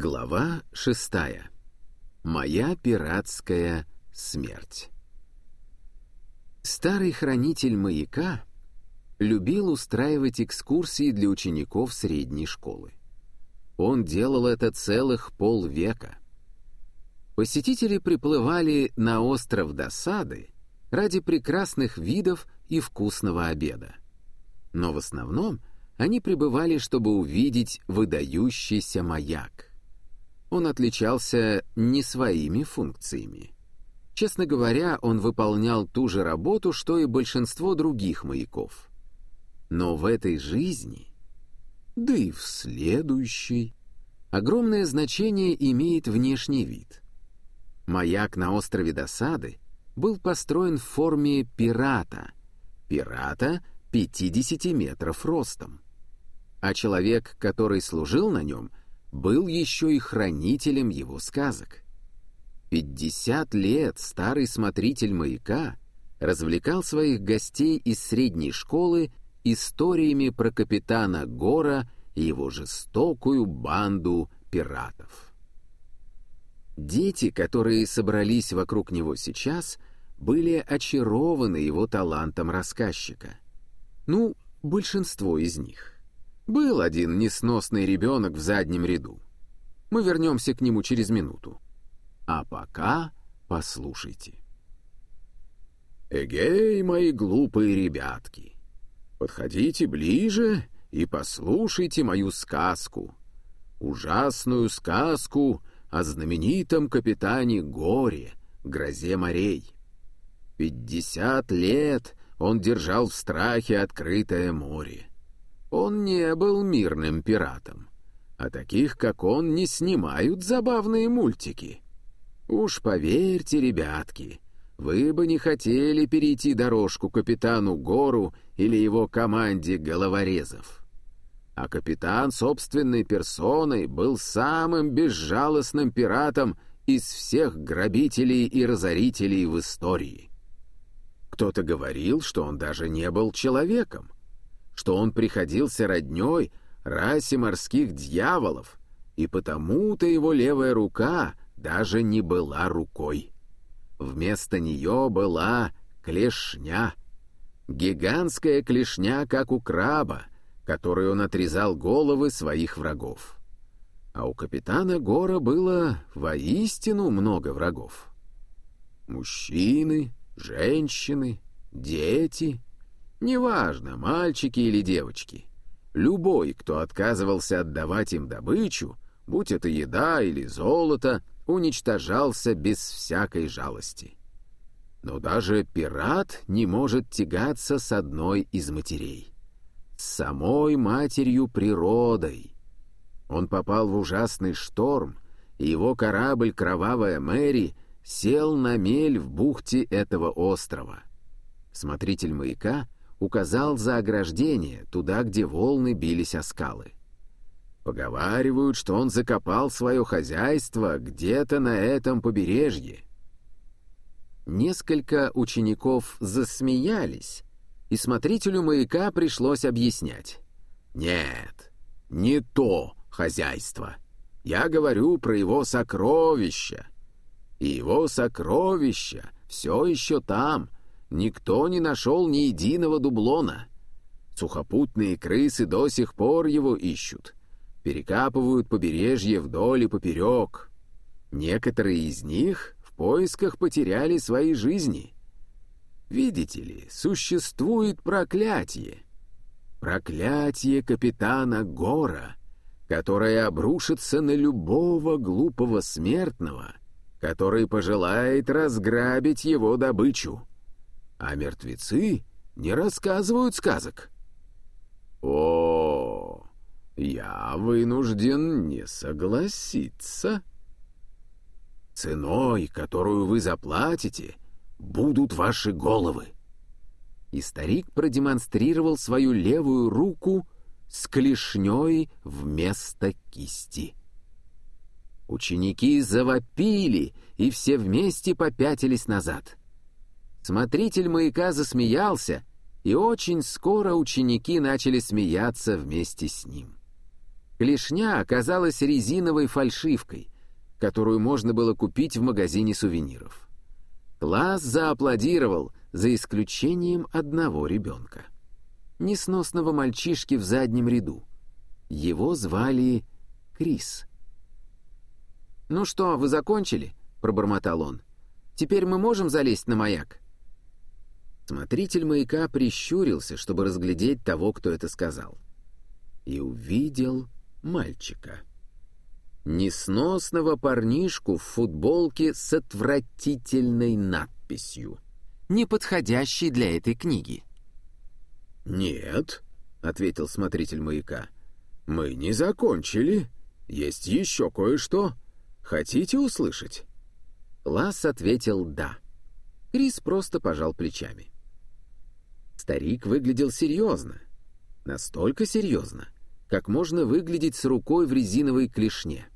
Глава шестая. Моя пиратская смерть. Старый хранитель маяка любил устраивать экскурсии для учеников средней школы. Он делал это целых полвека. Посетители приплывали на остров досады ради прекрасных видов и вкусного обеда. Но в основном они пребывали, чтобы увидеть выдающийся маяк он отличался не своими функциями. Честно говоря, он выполнял ту же работу, что и большинство других маяков. Но в этой жизни, да и в следующей, огромное значение имеет внешний вид. Маяк на острове Досады был построен в форме пирата, пирата 50 метров ростом. А человек, который служил на нем — был еще и хранителем его сказок. Пятьдесят лет старый смотритель маяка развлекал своих гостей из средней школы историями про капитана Гора и его жестокую банду пиратов. Дети, которые собрались вокруг него сейчас, были очарованы его талантом рассказчика. Ну, большинство из них. Был один несносный ребенок в заднем ряду. Мы вернемся к нему через минуту. А пока послушайте. Эгей, мои глупые ребятки, подходите ближе и послушайте мою сказку. Ужасную сказку о знаменитом капитане Горе, грозе морей. Пятьдесят лет он держал в страхе открытое море. Он не был мирным пиратом. А таких, как он, не снимают забавные мультики. Уж поверьте, ребятки, вы бы не хотели перейти дорожку капитану Гору или его команде головорезов. А капитан собственной персоной был самым безжалостным пиратом из всех грабителей и разорителей в истории. Кто-то говорил, что он даже не был человеком, что он приходился роднёй расе морских дьяволов, и потому-то его левая рука даже не была рукой. Вместо нее была клешня. Гигантская клешня, как у краба, которой он отрезал головы своих врагов. А у капитана Гора было воистину много врагов. Мужчины, женщины, дети — Неважно, мальчики или девочки. Любой, кто отказывался отдавать им добычу, будь это еда или золото, уничтожался без всякой жалости. Но даже пират не может тягаться с одной из матерей. С самой матерью природой. Он попал в ужасный шторм, и его корабль «Кровавая Мэри» сел на мель в бухте этого острова. Смотритель маяка — указал за ограждение, туда, где волны бились о скалы. Поговаривают, что он закопал свое хозяйство где-то на этом побережье. Несколько учеников засмеялись, и смотрителю маяка пришлось объяснять. «Нет, не то хозяйство. Я говорю про его сокровища. И его сокровища все еще там, Никто не нашел ни единого дублона. Сухопутные крысы до сих пор его ищут. Перекапывают побережье вдоль и поперек. Некоторые из них в поисках потеряли свои жизни. Видите ли, существует проклятие. Проклятие капитана Гора, которое обрушится на любого глупого смертного, который пожелает разграбить его добычу а мертвецы не рассказывают сказок. О, я вынужден не согласиться. Ценой, которую вы заплатите, будут ваши головы. И старик продемонстрировал свою левую руку с клешней вместо кисти. Ученики завопили, и все вместе попятились назад. Смотритель маяка засмеялся, и очень скоро ученики начали смеяться вместе с ним. Клешня оказалась резиновой фальшивкой, которую можно было купить в магазине сувениров. Класс зааплодировал, за исключением одного ребенка. Несносного мальчишки в заднем ряду. Его звали Крис. «Ну что, вы закончили?» — пробормотал он. «Теперь мы можем залезть на маяк?» Смотритель маяка прищурился, чтобы разглядеть того, кто это сказал. И увидел мальчика. Несносного парнишку в футболке с отвратительной надписью, не подходящей для этой книги. «Нет», — ответил смотритель маяка, — «мы не закончили. Есть еще кое-что. Хотите услышать?» Ласс ответил «да». Крис просто пожал плечами. Старик выглядел серьезно. Настолько серьезно, как можно выглядеть с рукой в резиновой клешне.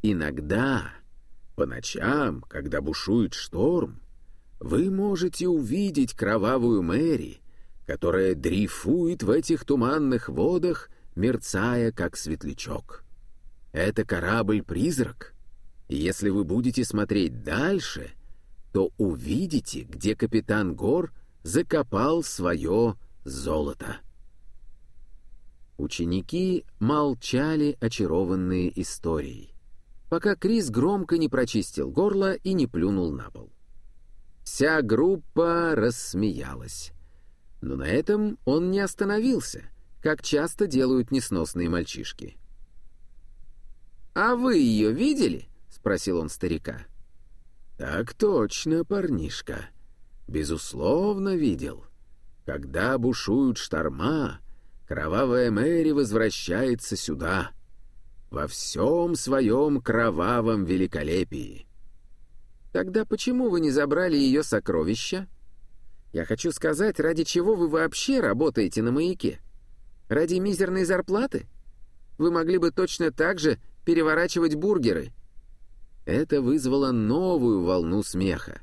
Иногда, по ночам, когда бушует шторм, вы можете увидеть кровавую Мэри, которая дрейфует в этих туманных водах, мерцая, как светлячок. Это корабль-призрак, если вы будете смотреть дальше, то увидите, где капитан Гор закопал свое золото. Ученики молчали, очарованные историей, пока Крис громко не прочистил горло и не плюнул на пол. Вся группа рассмеялась. Но на этом он не остановился, как часто делают несносные мальчишки. «А вы ее видели?» — спросил он старика. «Так точно, парнишка. Безусловно, видел. Когда бушуют шторма, Кровавая Мэри возвращается сюда, во всем своем кровавом великолепии. Тогда почему вы не забрали ее сокровища? Я хочу сказать, ради чего вы вообще работаете на маяке? Ради мизерной зарплаты? Вы могли бы точно так же переворачивать бургеры. Это вызвало новую волну смеха.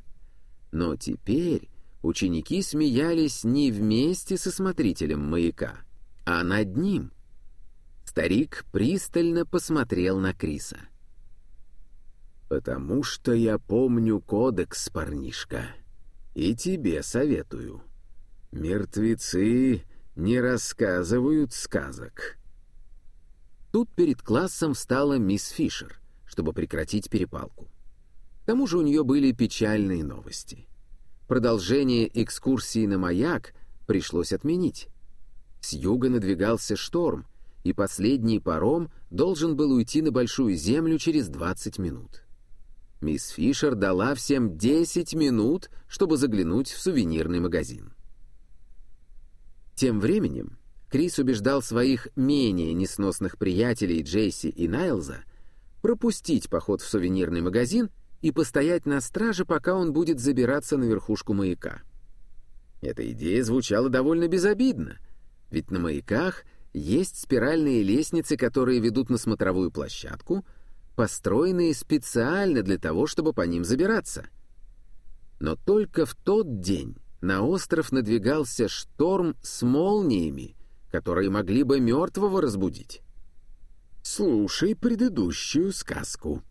Но теперь ученики смеялись не вместе со смотрителем маяка а над ним. Старик пристально посмотрел на Криса. «Потому что я помню кодекс, парнишка, и тебе советую. Мертвецы не рассказывают сказок». Тут перед классом встала мисс Фишер, чтобы прекратить перепалку. К тому же у нее были печальные новости. Продолжение экскурсии на маяк пришлось отменить. С юга надвигался шторм, и последний паром должен был уйти на Большую Землю через 20 минут. Мисс Фишер дала всем 10 минут, чтобы заглянуть в сувенирный магазин. Тем временем Крис убеждал своих менее несносных приятелей Джейси и Найлза пропустить поход в сувенирный магазин и постоять на страже, пока он будет забираться на верхушку маяка. Эта идея звучала довольно безобидно — ведь на маяках есть спиральные лестницы, которые ведут на смотровую площадку, построенные специально для того, чтобы по ним забираться. Но только в тот день на остров надвигался шторм с молниями, которые могли бы мертвого разбудить. «Слушай предыдущую сказку».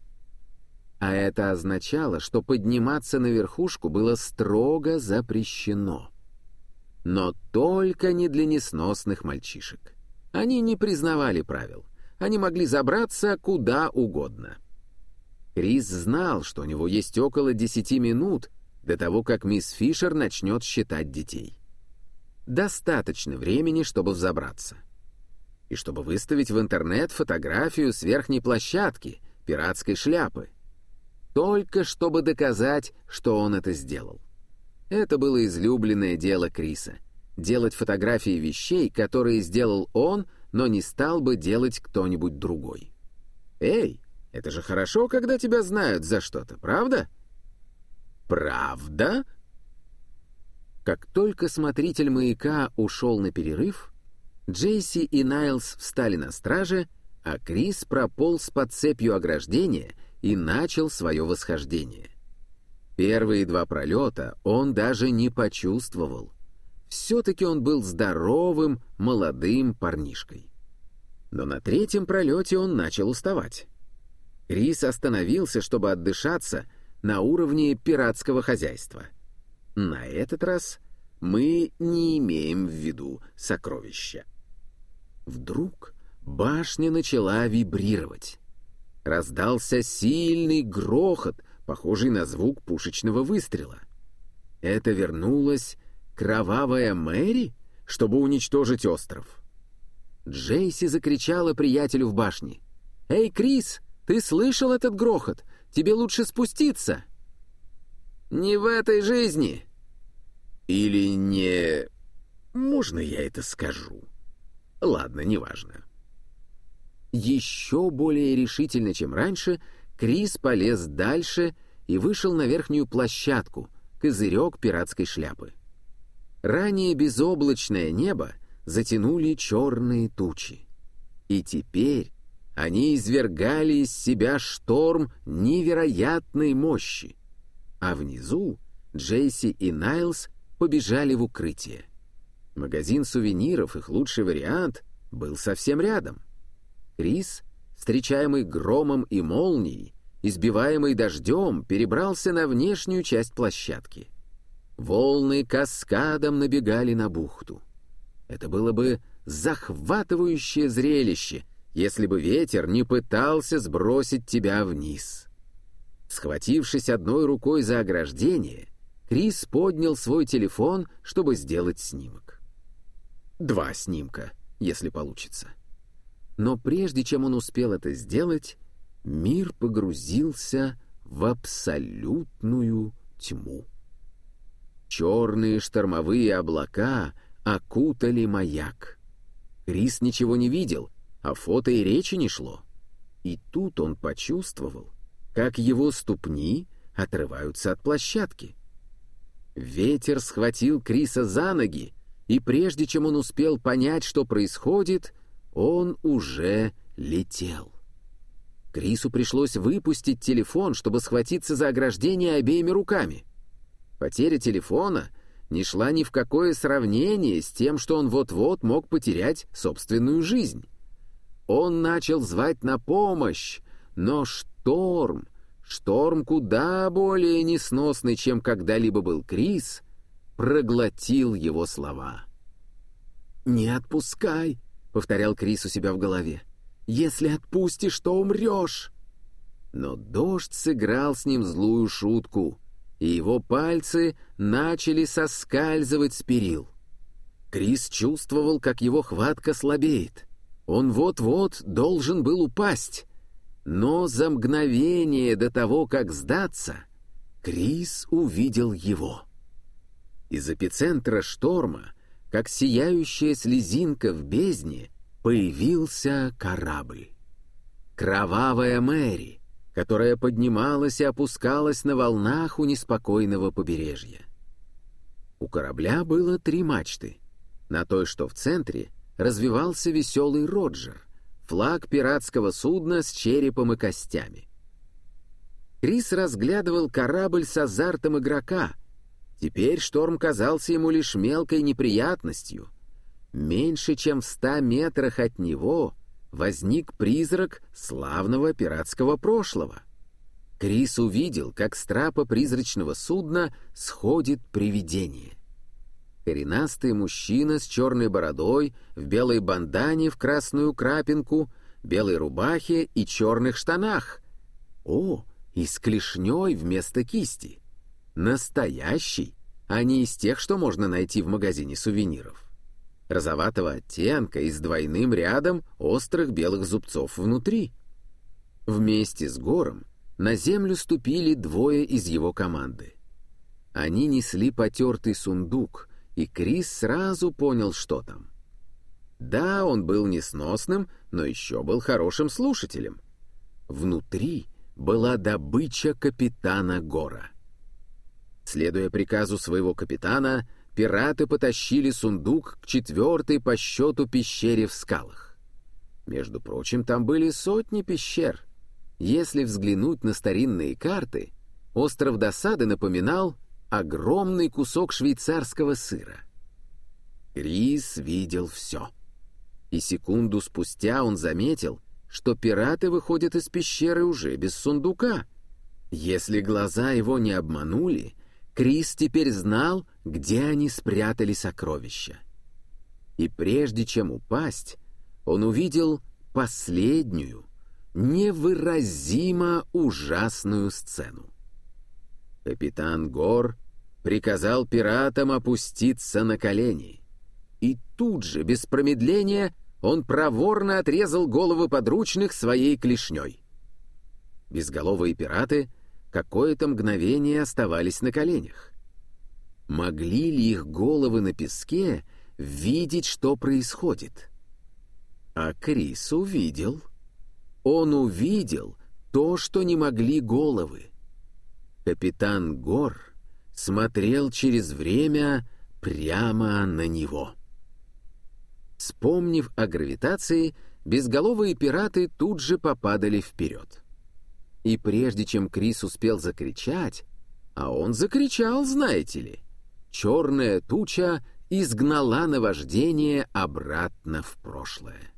А это означало, что подниматься на верхушку было строго запрещено но только не для несносных мальчишек. Они не признавали правил. Они могли забраться куда угодно. Крис знал, что у него есть около десяти минут до того, как мисс Фишер начнет считать детей. Достаточно времени, чтобы взобраться. И чтобы выставить в интернет фотографию с верхней площадки, пиратской шляпы. Только чтобы доказать, что он это сделал. Это было излюбленное дело Криса — делать фотографии вещей, которые сделал он, но не стал бы делать кто-нибудь другой. «Эй, это же хорошо, когда тебя знают за что-то, правда?» «Правда?» Как только смотритель маяка ушел на перерыв, Джейси и Найлз встали на страже, а Крис прополз под цепью ограждения и начал свое восхождение. Первые два пролета он даже не почувствовал. Все-таки он был здоровым, молодым парнишкой. Но на третьем пролете он начал уставать. Крис остановился, чтобы отдышаться на уровне пиратского хозяйства. На этот раз мы не имеем в виду сокровища. Вдруг башня начала вибрировать. Раздался сильный грохот, похожий на звук пушечного выстрела. Это вернулась кровавая Мэри, чтобы уничтожить остров. Джейси закричала приятелю в башне. «Эй, Крис, ты слышал этот грохот? Тебе лучше спуститься!» «Не в этой жизни!» «Или не...» «Можно я это скажу?» «Ладно, неважно». Еще более решительно, чем раньше, Крис полез дальше и вышел на верхнюю площадку, козырек пиратской шляпы. Ранее безоблачное небо затянули черные тучи. И теперь они извергали из себя шторм невероятной мощи. А внизу Джейси и Найлс побежали в укрытие. Магазин сувениров, их лучший вариант, был совсем рядом. Крис, встречаемый громом и молнией, избиваемый дождем, перебрался на внешнюю часть площадки. Волны каскадом набегали на бухту. Это было бы захватывающее зрелище, если бы ветер не пытался сбросить тебя вниз. Схватившись одной рукой за ограждение, Крис поднял свой телефон, чтобы сделать снимок. Два снимка, если получится. Но прежде чем он успел это сделать, мир погрузился в абсолютную тьму. Черные штормовые облака окутали маяк. Крис ничего не видел, а фото и речи не шло. И тут он почувствовал, как его ступни отрываются от площадки. Ветер схватил Криса за ноги, и прежде чем он успел понять, что происходит, он уже летел. Крису пришлось выпустить телефон, чтобы схватиться за ограждение обеими руками. Потеря телефона не шла ни в какое сравнение с тем, что он вот-вот мог потерять собственную жизнь. Он начал звать на помощь, но шторм, шторм куда более несносный, чем когда-либо был Крис, проглотил его слова. «Не отпускай», — повторял Крис у себя в голове. «Если отпустишь, то умрешь». Но дождь сыграл с ним злую шутку — и его пальцы начали соскальзывать с перил. Крис чувствовал, как его хватка слабеет. Он вот-вот должен был упасть. Но за мгновение до того, как сдаться, Крис увидел его. Из эпицентра шторма, как сияющая слезинка в бездне, появился корабль. Кровавая Мэри, которая поднималась и опускалась на волнах у неспокойного побережья. У корабля было три мачты. На той, что в центре, развивался веселый Роджер, флаг пиратского судна с черепом и костями. Крис разглядывал корабль с азартом игрока. Теперь шторм казался ему лишь мелкой неприятностью. Меньше чем в ста метрах от него возник призрак славного пиратского прошлого. Крис увидел, как с трапа призрачного судна сходит привидение. Коренастый мужчина с черной бородой, в белой бандане в красную крапинку, белой рубахе и черных штанах. О, и с клешней вместо кисти. Настоящий, а не из тех, что можно найти в магазине сувениров розоватого оттенка и с двойным рядом острых белых зубцов внутри. Вместе с Гором на землю ступили двое из его команды. Они несли потертый сундук, и Крис сразу понял, что там. Да, он был несносным, но еще был хорошим слушателем. Внутри была добыча капитана Гора. Следуя приказу своего капитана, пираты потащили сундук к четвертой по счету пещере в скалах. Между прочим, там были сотни пещер. Если взглянуть на старинные карты, остров досады напоминал огромный кусок швейцарского сыра. Крис видел все. И секунду спустя он заметил, что пираты выходят из пещеры уже без сундука. Если глаза его не обманули, Крис теперь знал, где они спрятали сокровища. И прежде чем упасть, он увидел последнюю, невыразимо ужасную сцену. Капитан Гор приказал пиратам опуститься на колени. И тут же, без промедления, он проворно отрезал головы подручных своей клешней. Безголовые пираты какое-то мгновение оставались на коленях. Могли ли их головы на песке видеть, что происходит? А Крис увидел. Он увидел то, что не могли головы. Капитан Гор смотрел через время прямо на него. Вспомнив о гравитации, безголовые пираты тут же попадали вперед. И прежде чем Крис успел закричать, а он закричал, знаете ли, черная туча изгнала наваждение обратно в прошлое.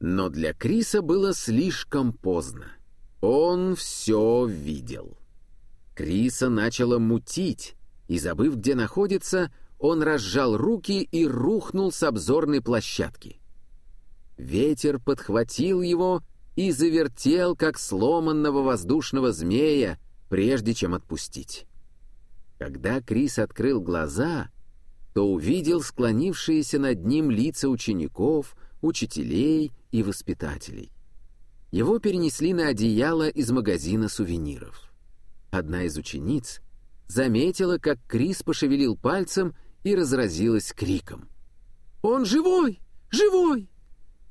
Но для Криса было слишком поздно. Он все видел. Криса начало мутить, и, забыв, где находится, он разжал руки и рухнул с обзорной площадки. Ветер подхватил его и завертел, как сломанного воздушного змея, прежде чем отпустить. Когда Крис открыл глаза, то увидел склонившиеся над ним лица учеников, учителей и воспитателей. Его перенесли на одеяло из магазина сувениров. Одна из учениц заметила, как Крис пошевелил пальцем и разразилась криком. «Он живой! Живой!»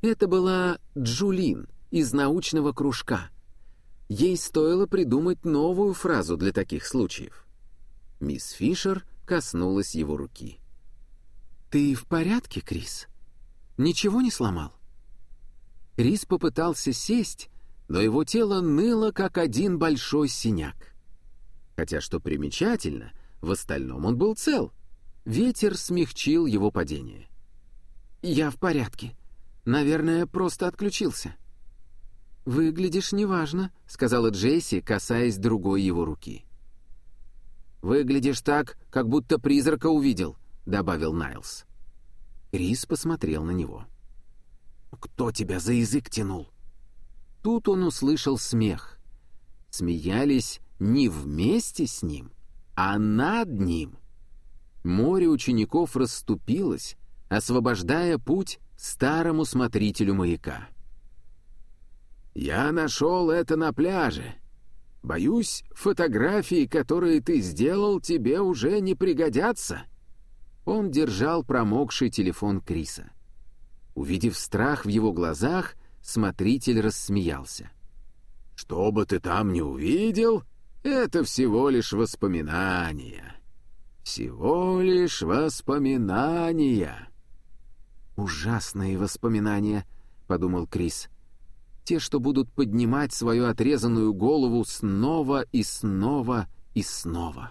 Это была Джулин из научного кружка. Ей стоило придумать новую фразу для таких случаев. Мисс Фишер коснулась его руки. «Ты в порядке, Крис? Ничего не сломал?» Крис попытался сесть, но его тело ныло, как один большой синяк. Хотя, что примечательно, в остальном он был цел. Ветер смягчил его падение. «Я в порядке. Наверное, просто отключился». «Выглядишь неважно», — сказала Джейси, касаясь другой его руки. «Выглядишь так, как будто призрака увидел», — добавил Найлс. Крис посмотрел на него. «Кто тебя за язык тянул?» Тут он услышал смех. Смеялись не вместе с ним, а над ним. Море учеников расступилось, освобождая путь старому смотрителю маяка. «Я нашел это на пляже. Боюсь, фотографии, которые ты сделал, тебе уже не пригодятся». Он держал промокший телефон Криса. Увидев страх в его глазах, смотритель рассмеялся. «Что бы ты там ни увидел, это всего лишь воспоминания. Всего лишь воспоминания. Ужасные воспоминания, подумал Крис. Те, что будут поднимать свою отрезанную голову снова и снова и снова.